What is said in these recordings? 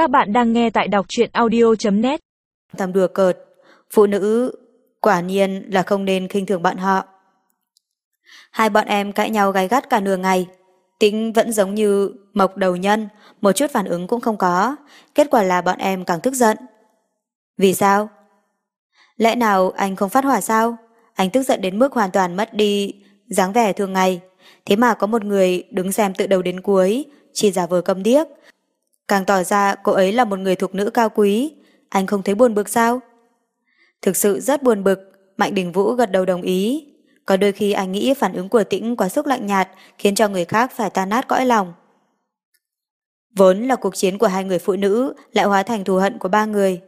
Các bạn đang nghe tại đọc truyện audio.net Thầm đùa cợt, phụ nữ quả nhiên là không nên khinh thường bọn họ. Hai bọn em cãi nhau gai gắt cả nửa ngày, tính vẫn giống như mộc đầu nhân, một chút phản ứng cũng không có, kết quả là bọn em càng tức giận. Vì sao? Lẽ nào anh không phát hỏa sao? Anh tức giận đến mức hoàn toàn mất đi dáng vẻ thường ngày, thế mà có một người đứng xem từ đầu đến cuối, chỉ giả vờ câm điếc, càng tỏ ra cô ấy là một người thuộc nữ cao quý, anh không thấy buồn bực sao? Thực sự rất buồn bực, Mạnh Đình Vũ gật đầu đồng ý. Có đôi khi anh nghĩ phản ứng của tĩnh quá sức lạnh nhạt khiến cho người khác phải tan nát cõi lòng. Vốn là cuộc chiến của hai người phụ nữ lại hóa thành thù hận của ba người.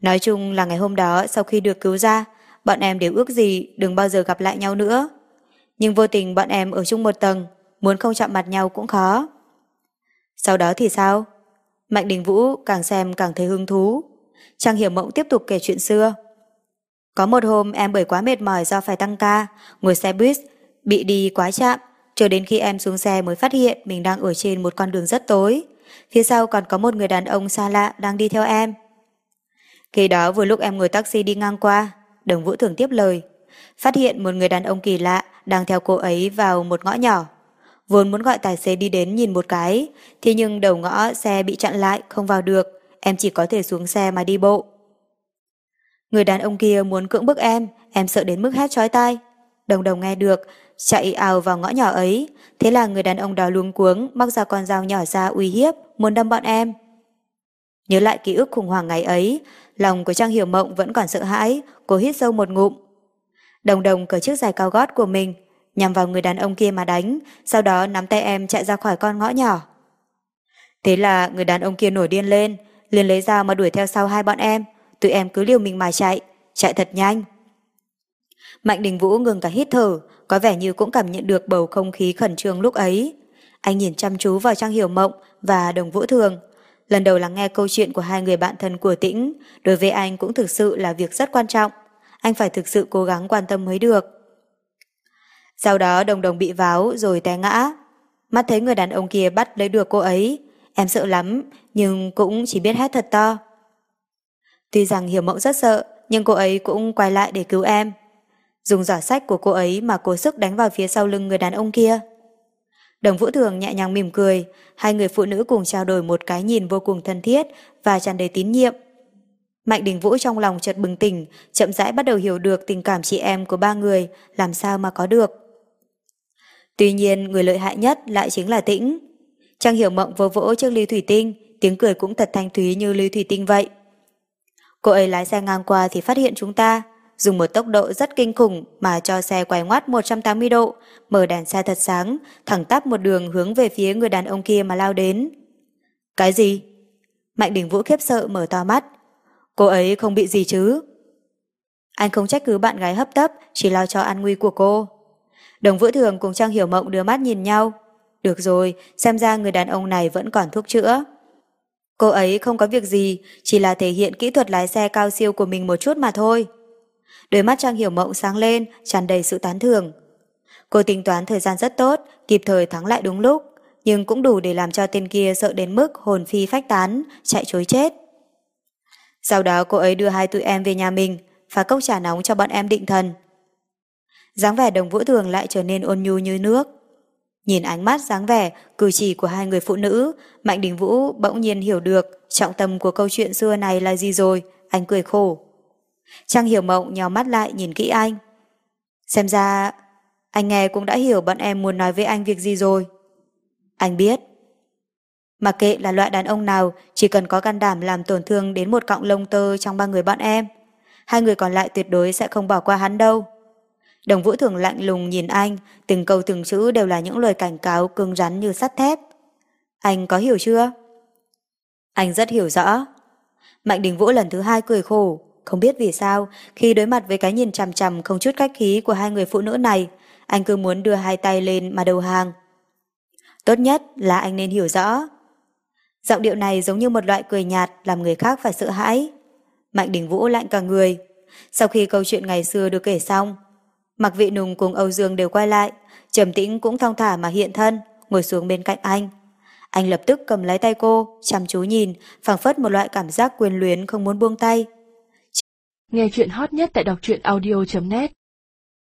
Nói chung là ngày hôm đó sau khi được cứu ra, bọn em đều ước gì đừng bao giờ gặp lại nhau nữa. Nhưng vô tình bọn em ở chung một tầng, muốn không chạm mặt nhau cũng khó. Sau đó thì sao? Mạnh Đình Vũ càng xem càng thấy hứng thú. Trang Hiểu Mộng tiếp tục kể chuyện xưa. Có một hôm em bởi quá mệt mỏi do phải tăng ca, ngồi xe buýt, bị đi quá chạm, chờ đến khi em xuống xe mới phát hiện mình đang ở trên một con đường rất tối. Phía sau còn có một người đàn ông xa lạ đang đi theo em. Khi đó vừa lúc em ngồi taxi đi ngang qua, đồng vũ thường tiếp lời. Phát hiện một người đàn ông kỳ lạ đang theo cô ấy vào một ngõ nhỏ. Vốn muốn gọi tài xế đi đến nhìn một cái, thế nhưng đầu ngõ xe bị chặn lại không vào được, em chỉ có thể xuống xe mà đi bộ. Người đàn ông kia muốn cưỡng bức em, em sợ đến mức hét chói tai. Đồng đồng nghe được, chạy ào vào ngõ nhỏ ấy, thế là người đàn ông đó luống cuống móc ra con dao nhỏ ra uy hiếp, muốn đâm bọn em. Nhớ lại ký ức khủng hoảng ngày ấy, lòng của Trang Hiểu Mộng vẫn còn sợ hãi, cô hít sâu một ngụm. Đồng đồng cởi chiếc giày cao gót của mình, nhằm vào người đàn ông kia mà đánh, sau đó nắm tay em chạy ra khỏi con ngõ nhỏ. Thế là người đàn ông kia nổi điên lên, liền lấy dao mà đuổi theo sau hai bọn em, tụi em cứ liều mình mà chạy, chạy thật nhanh. Mạnh Đình Vũ ngừng cả hít thở, có vẻ như cũng cảm nhận được bầu không khí khẩn trương lúc ấy. Anh nhìn chăm chú vào Trang Hiểu Mộng và Đồng Vũ Thường. Lần đầu lắng nghe câu chuyện của hai người bạn thân của Tĩnh, đối với anh cũng thực sự là việc rất quan trọng. Anh phải thực sự cố gắng quan tâm mới được. Sau đó đồng đồng bị váo rồi té ngã. Mắt thấy người đàn ông kia bắt lấy được cô ấy. Em sợ lắm, nhưng cũng chỉ biết hét thật to. Tuy rằng Hiểu Mộng rất sợ, nhưng cô ấy cũng quay lại để cứu em. Dùng giỏ sách của cô ấy mà cố sức đánh vào phía sau lưng người đàn ông kia. Đồng Vũ Thường nhẹ nhàng mỉm cười, hai người phụ nữ cùng trao đổi một cái nhìn vô cùng thân thiết và tràn đầy tín nhiệm. Mạnh Đình Vũ trong lòng chợt bừng tỉnh, chậm rãi bắt đầu hiểu được tình cảm chị em của ba người, làm sao mà có được. Tuy nhiên, người lợi hại nhất lại chính là Tĩnh. Trang hiểu mộng vô vỗ trước ly thủy tinh, tiếng cười cũng thật thanh thúy như ly thủy tinh vậy. Cô ấy lái xe ngang qua thì phát hiện chúng ta, dùng một tốc độ rất kinh khủng mà cho xe quay ngoắt 180 độ, mở đèn xe thật sáng, thẳng tắp một đường hướng về phía người đàn ông kia mà lao đến. Cái gì? Mạnh Đình Vũ khiếp sợ mở to mắt. Cô ấy không bị gì chứ? Anh không trách cứ bạn gái hấp tấp, chỉ lo cho an nguy của cô. Đồng Vũ Thường cùng Trang Hiểu Mộng đưa mắt nhìn nhau. Được rồi, xem ra người đàn ông này vẫn còn thuốc chữa. Cô ấy không có việc gì, chỉ là thể hiện kỹ thuật lái xe cao siêu của mình một chút mà thôi. Đôi mắt Trang Hiểu Mộng sáng lên, tràn đầy sự tán thưởng. Cô tính toán thời gian rất tốt, kịp thời thắng lại đúng lúc, nhưng cũng đủ để làm cho tên kia sợ đến mức hồn phi phách tán, chạy chối chết. Sau đó cô ấy đưa hai tụi em về nhà mình, pha cốc trà nóng cho bọn em định thần dáng vẻ đồng vũ thường lại trở nên ôn nhu như nước. Nhìn ánh mắt dáng vẻ, cử chỉ của hai người phụ nữ, Mạnh Đình Vũ bỗng nhiên hiểu được trọng tâm của câu chuyện xưa này là gì rồi, anh cười khổ. Trang hiểu mộng nhào mắt lại nhìn kỹ anh. Xem ra, anh nghe cũng đã hiểu bọn em muốn nói với anh việc gì rồi. Anh biết. Mà kệ là loại đàn ông nào, chỉ cần có can đảm làm tổn thương đến một cọng lông tơ trong ba người bọn em. Hai người còn lại tuyệt đối sẽ không bỏ qua hắn đâu. Đồng Vũ Thường lạnh lùng nhìn anh, từng câu từng chữ đều là những lời cảnh cáo cứng rắn như sắt thép. Anh có hiểu chưa? Anh rất hiểu rõ. Mạnh Đình Vũ lần thứ hai cười khổ, không biết vì sao, khi đối mặt với cái nhìn chằm chằm không chút cách khí của hai người phụ nữ này, anh cứ muốn đưa hai tay lên mà đầu hàng. Tốt nhất là anh nên hiểu rõ. Giọng điệu này giống như một loại cười nhạt làm người khác phải sợ hãi. Mạnh Đình Vũ lạnh cả người. Sau khi câu chuyện ngày xưa được kể xong, Mặc vị nùng cùng Âu Dương đều quay lại, trầm tĩnh cũng thong thả mà hiện thân, ngồi xuống bên cạnh anh. Anh lập tức cầm lấy tay cô, chăm chú nhìn, phảng phất một loại cảm giác quyền luyến không muốn buông tay. Nghe chuyện hot nhất tại đọc truyện audio.net